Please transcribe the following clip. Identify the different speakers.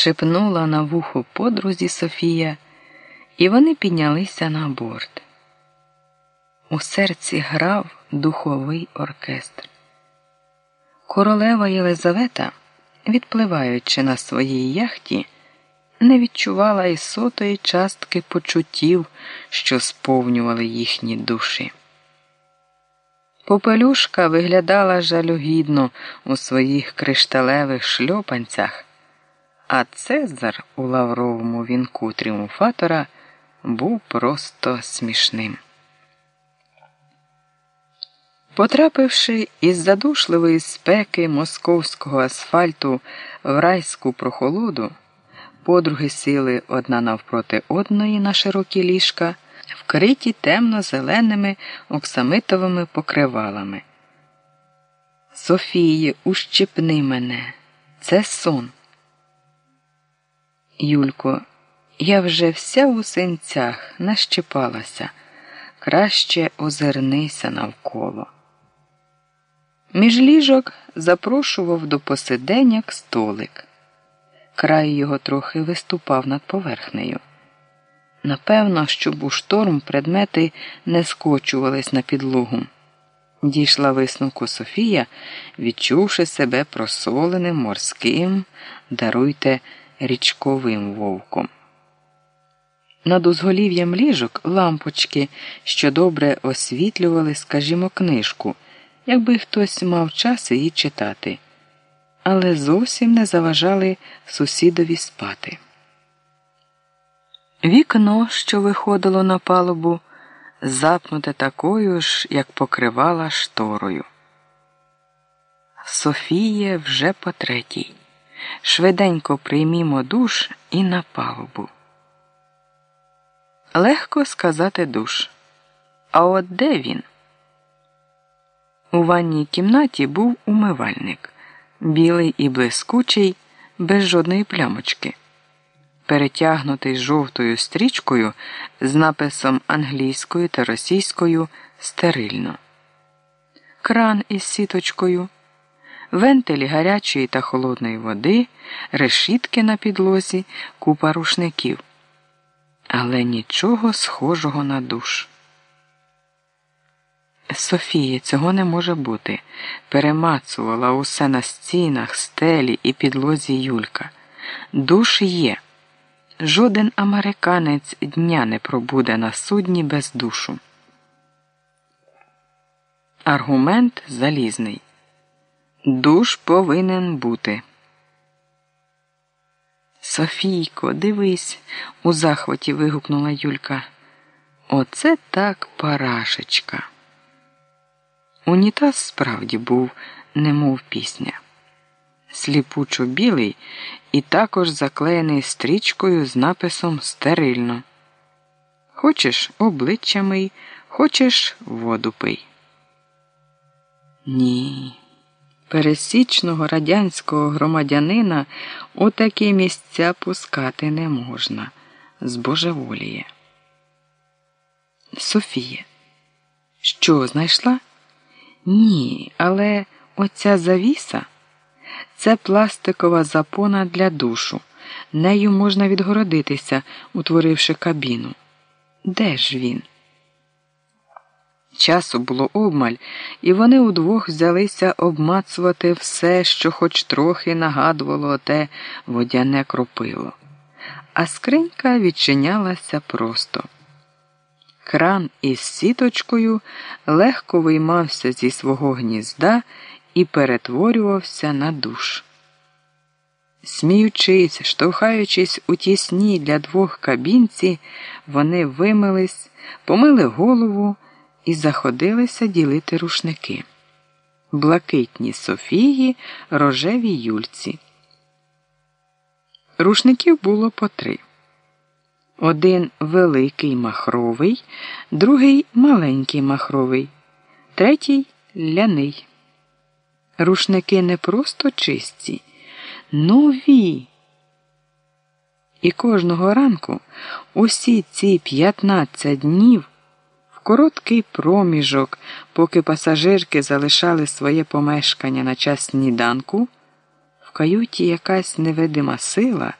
Speaker 1: шепнула на вухо подрузі Софія, і вони піднялися на борт. У серці грав духовий оркестр. Королева Єлизавета, відпливаючи на своїй яхті, не відчувала і сотої частки почуттів, що сповнювали їхні душі. Попелюшка виглядала жалюгідно у своїх кришталевих шльопанцях, а Цезар у лавровому вінку тріумфатора був просто смішним. Потрапивши із задушливої спеки московського асфальту в райську прохолоду, подруги сіли одна навпроти одної на широкі ліжка, вкриті темно-зеленими оксамитовими покривалами. Софії, ущипни мене, це сон. Юлько, я вже вся у синцях нащипалася, краще озирнися навколо. Між ліжок запрошував до посиденьок столик. Край його трохи виступав над поверхнею. Напевно, щоб у шторм предмети не скочувались на підлогу. Дійшла висновку Софія, відчувши себе просоленим морським, даруйте річковим вовком. Над узголів'ям ліжок лампочки, що добре освітлювали, скажімо, книжку якби хтось мав час її читати, але зовсім не заважали сусідові спати. Вікно, що виходило на палубу, запнуте такою ж, як покривала шторою. Софія вже по третій. Швиденько приймімо душ і на палубу. Легко сказати душ. А от де він? У ванній кімнаті був умивальник, білий і блискучий, без жодної плямочки, перетягнутий жовтою стрічкою з написом англійською та російською стерильно, кран із сіточкою, вентилі гарячої та холодної води, решітки на підлозі, купа рушників, але нічого схожого на душ. Софії, цього не може бути. Перемацувала усе на стінах, стелі і підлозі Юлька. Душ є. Жоден американець дня не пробуде на судні без душу. Аргумент залізний. Душ повинен бути. Софійко, дивись, у захваті вигукнула Юлька. Оце так парашечка. Унітаз справді був, немов пісня, сліпучо білий і також заклеєний стрічкою з написом стерильно. Хочеш обличчя мий, хочеш воду пий. Ні. Пересічного радянського громадянина у такі місця пускати не можна. Збожеволіє. Софія, що знайшла? Ні, але оця завіса це пластикова запона для душу. Нею можна відгородитися, утворивши кабіну. Де ж він? Часу було обмаль, і вони удвох взялися обмацувати все, що хоч трохи нагадувало те водяне кропило. А скринька відчинялася просто. Кран із сіточкою легко виймався зі свого гнізда і перетворювався на душ. Сміючись, штовхаючись у тісні для двох кабінці, вони вимились, помили голову і заходилися ділити рушники. Блакитні Софії, рожеві Юльці. Рушників було по три. Один великий махровий, другий маленький махровий, третій ляний. Рушники не просто чисті, нові. І кожного ранку усі ці 15 днів короткий проміжок, поки пасажирки залишали своє помешкання на час сніданку, в каюті якась невидима сила.